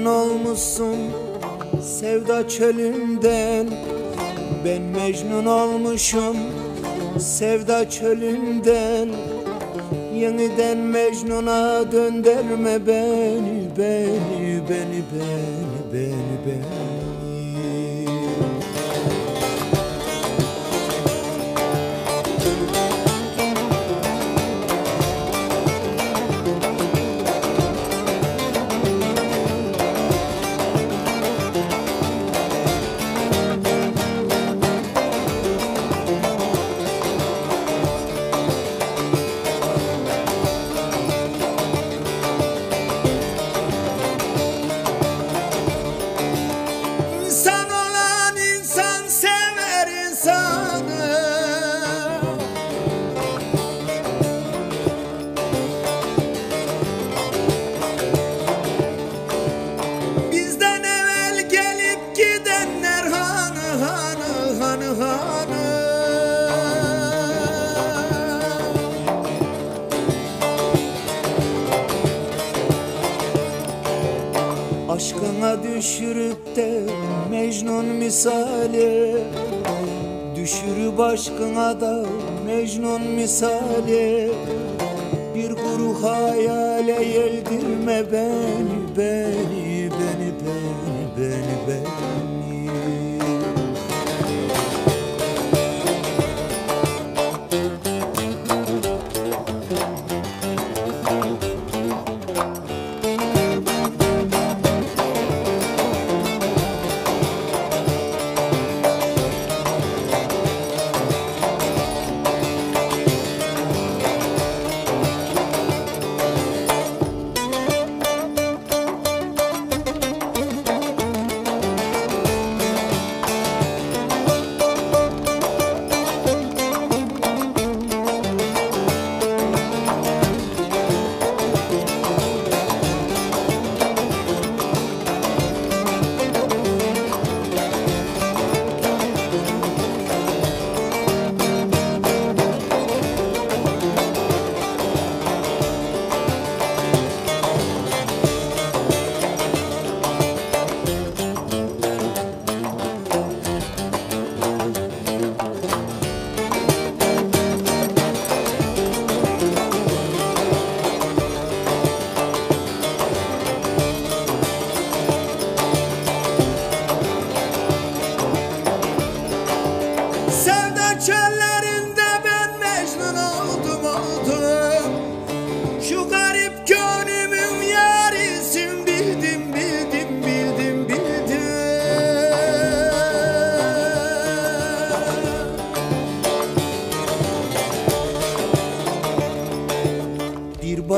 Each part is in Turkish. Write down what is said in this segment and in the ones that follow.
Mecnun olmuşsun sevda çölünden Ben Mecnun olmuşum sevda çölünden Yeniden Mecnun'a döndürme beni, beni, beni, beni, beni, beni. İnsan Aşkına düşürüp de Mecnun misali. Düşürüp aşkına da Mecnun misali. Bir kuru hayale yeldirme beni Beni, beni, beni, beni, beni. Sevda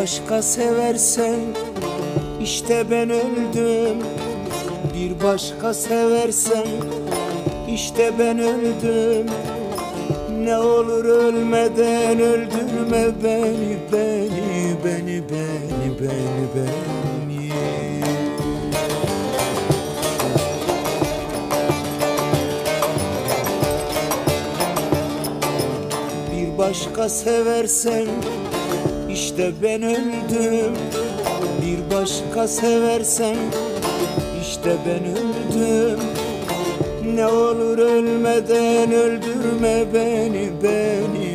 başka seversen işte ben öldüm. Bir başka seversen işte ben öldüm. Ne olur ölmeden öldürme beni Beni, beni, beni, beni, beni. Bir başka seversen işte ben öldüm. Bir başka seversen işte ben öldüm. Ne olur ölmeden öldürme beni Beni,